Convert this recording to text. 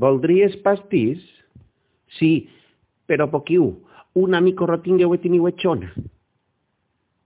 Voldries pastís? Sí, però poquiu. Una micorrotinga ho teniu xona.